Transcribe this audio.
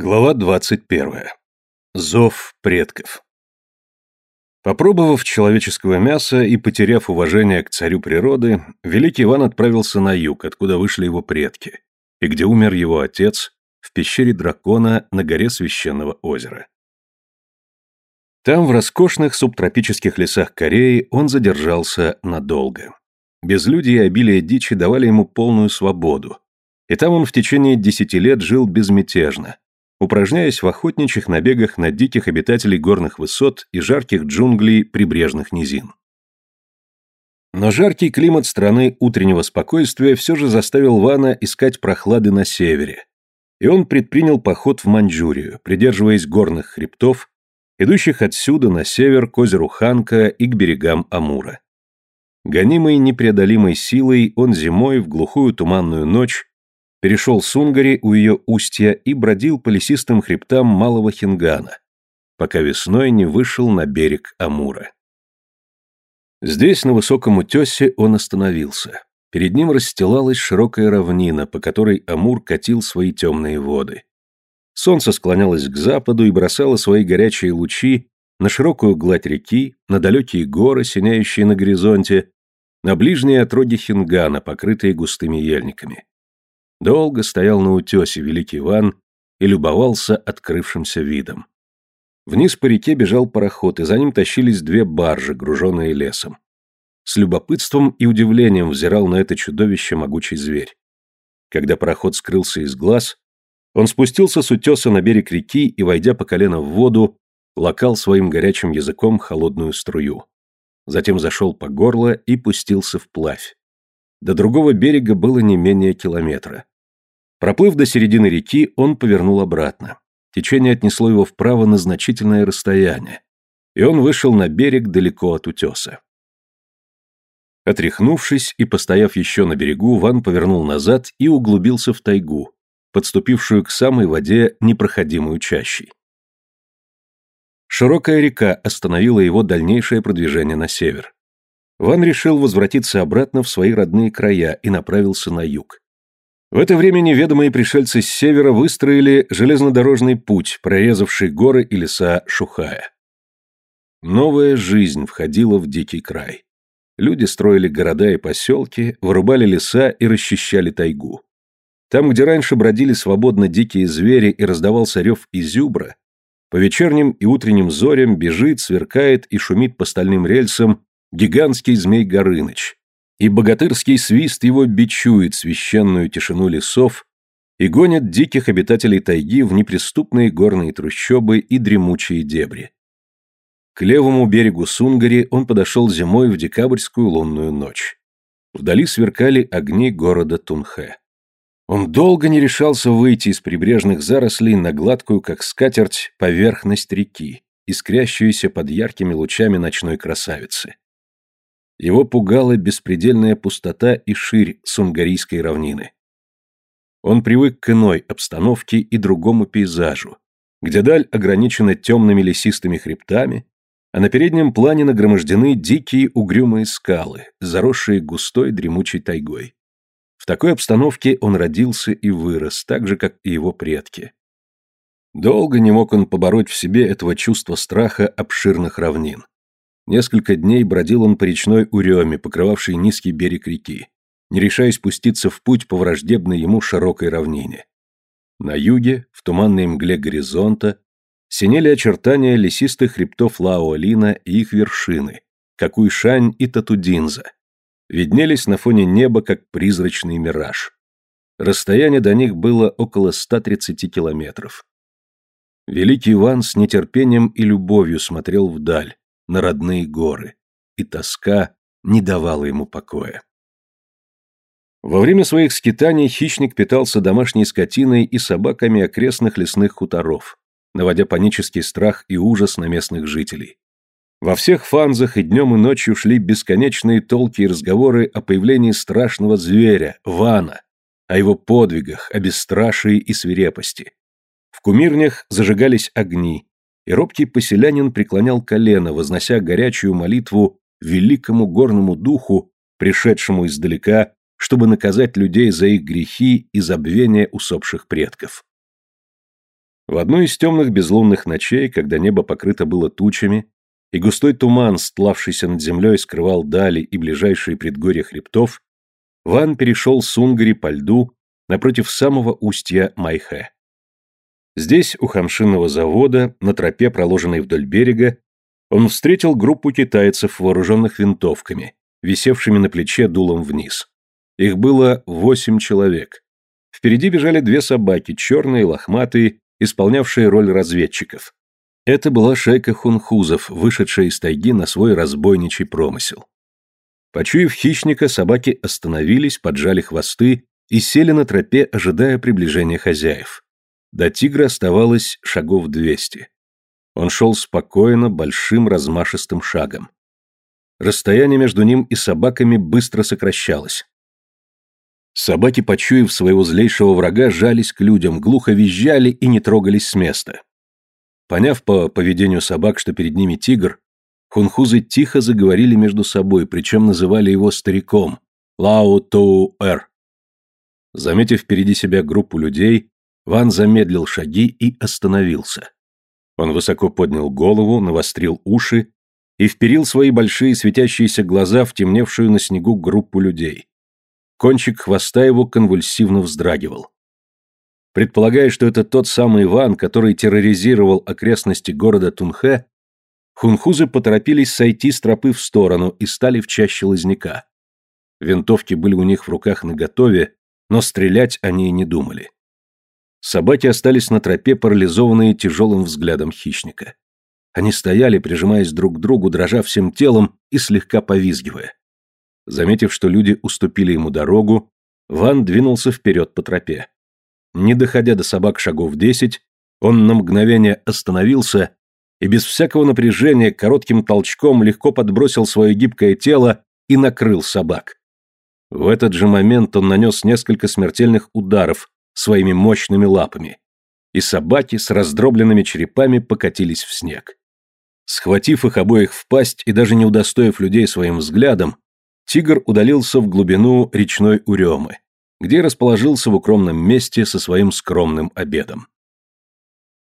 Глава 21. Зов предков. Попробовав человеческого мяса и потеряв уважение к царю природы, великий Иван отправился на юг, откуда вышли его предки, и где умер его отец, в пещере дракона на горе священного озера. Там, в роскошных субтропических лесах Кореи, он задержался надолго. Безлюдие и обилие дичи давали ему полную свободу, и там он в течение десяти лет жил безмятежно, упражняясь в охотничьих набегах на диких обитателей горных высот и жарких джунглей прибрежных низин. Но жаркий климат страны утреннего спокойствия все же заставил Вана искать прохлады на севере, и он предпринял поход в Маньчжурию, придерживаясь горных хребтов, идущих отсюда на север к озеру Ханка и к берегам Амура. Гонимый непреодолимой силой, он зимой в глухую туманную ночь перешел с Унгари у ее устья и бродил по лесистым хребтам Малого Хингана, пока весной не вышел на берег Амура. Здесь, на высоком утесе, он остановился. Перед ним расстилалась широкая равнина, по которой Амур катил свои темные воды. Солнце склонялось к западу и бросало свои горячие лучи на широкую гладь реки, на далекие горы, синяющие на горизонте, на ближние отроги Хингана, покрытые густыми ельниками долго стоял на утесе Великий Иван и любовался открывшимся видом. Вниз по реке бежал пароход, и за ним тащились две баржи, груженные лесом. С любопытством и удивлением взирал на это чудовище могучий зверь. Когда пароход скрылся из глаз, он спустился с утеса на берег реки и, войдя по колено в воду, лакал своим горячим языком холодную струю. Затем зашел по горло и пустился вплавь. До другого берега было не менее километра. Проплыв до середины реки, он повернул обратно. Течение отнесло его вправо на значительное расстояние, и он вышел на берег далеко от утеса. Отряхнувшись и постояв еще на берегу, Ван повернул назад и углубился в тайгу, подступившую к самой воде непроходимую чащей. Широкая река остановила его дальнейшее продвижение на север. Ван решил возвратиться обратно в свои родные края и направился на юг. В это время неведомые пришельцы с севера выстроили железнодорожный путь, прорезавший горы и леса Шухая. Новая жизнь входила в дикий край. Люди строили города и поселки, вырубали леса и расчищали тайгу. Там, где раньше бродили свободно дикие звери и раздавался рев изюбра, по вечерним и утренним зорям бежит, сверкает и шумит по стальным рельсам гигантский змей Горыныч, и богатырский свист его бичует священную тишину лесов и гонит диких обитателей тайги в неприступные горные трущобы и дремучие дебри. К левому берегу Сунгари он подошел зимой в декабрьскую лунную ночь. Вдали сверкали огни города Тунхэ. Он долго не решался выйти из прибрежных зарослей на гладкую, как скатерть, поверхность реки, искрящуюся под яркими лучами ночной красавицы. Его пугала беспредельная пустота и ширь сунгарийской равнины. Он привык к иной обстановке и другому пейзажу, где даль ограничена темными лесистыми хребтами, а на переднем плане нагромождены дикие угрюмые скалы, заросшие густой дремучей тайгой. В такой обстановке он родился и вырос, так же, как и его предки. Долго не мог он побороть в себе этого чувства страха обширных равнин. Несколько дней бродил он по речной Уреме, покрывавшей низкий берег реки, не решаясь спуститься в путь по враждебной ему широкой равнине. На юге, в туманной мгле горизонта, синели очертания лесистых хребтов Лаолина и их вершины, как Какуйшань и Татудинза. Виднелись на фоне неба, как призрачный мираж. Расстояние до них было около 130 километров. Великий Иван с нетерпением и любовью смотрел вдаль, на родные горы, и тоска не давала ему покоя. Во время своих скитаний хищник питался домашней скотиной и собаками окрестных лесных хуторов, наводя панический страх и ужас на местных жителей. Во всех фанзах и днем и ночью шли бесконечные толки и разговоры о появлении страшного зверя, вана, о его подвигах, о бесстрашии и свирепости. В кумирнях зажигались огни, и робкий поселянин преклонял колено, вознося горячую молитву великому горному духу, пришедшему издалека, чтобы наказать людей за их грехи и забвение усопших предков. В одну из темных безлунных ночей, когда небо покрыто было тучами, и густой туман, стлавшийся над землей, скрывал дали и ближайшие предгорья хребтов, Ван перешел с Унгари по льду напротив самого устья Майхэ. Здесь, у Хамшинного завода, на тропе, проложенной вдоль берега, он встретил группу китайцев, вооруженных винтовками, висевшими на плече дулом вниз. Их было восемь человек. Впереди бежали две собаки, черные, лохматые, исполнявшие роль разведчиков. Это была шайка хунхузов, вышедшая из тайги на свой разбойничий промысел. Почуяв хищника, собаки остановились, поджали хвосты и сели на тропе, ожидая приближения хозяев. До тигра оставалось шагов двести. Он шел спокойно, большим размашистым шагом. Расстояние между ним и собаками быстро сокращалось. Собаки, почуяв своего злейшего врага, жались к людям, глухо визжали и не трогались с места. Поняв по поведению собак, что перед ними тигр, хунхузы тихо заговорили между собой, причем называли его стариком – Лао Тоу Эр. Заметив впереди себя группу людей, Ван замедлил шаги и остановился. Он высоко поднял голову, навострил уши и вперил свои большие светящиеся глаза в темневшую на снегу группу людей. Кончик хвоста его конвульсивно вздрагивал. Предполагая, что это тот самый Иван, который терроризировал окрестности города Тунхэ, хунхузы поторопились сойти с тропы в сторону и стали в чаще лозняка. Винтовки были у них в руках наготове, но стрелять они и не думали. Собаки остались на тропе, парализованные тяжелым взглядом хищника. Они стояли, прижимаясь друг к другу, дрожа всем телом и слегка повизгивая. Заметив, что люди уступили ему дорогу, Ван двинулся вперед по тропе. Не доходя до собак шагов десять, он на мгновение остановился и без всякого напряжения коротким толчком легко подбросил свое гибкое тело и накрыл собак. В этот же момент он нанес несколько смертельных ударов своими мощными лапами, и собаки с раздробленными черепами покатились в снег. Схватив их обоих в пасть и даже не удостоив людей своим взглядом, тигр удалился в глубину речной Уремы, где расположился в укромном месте со своим скромным обедом.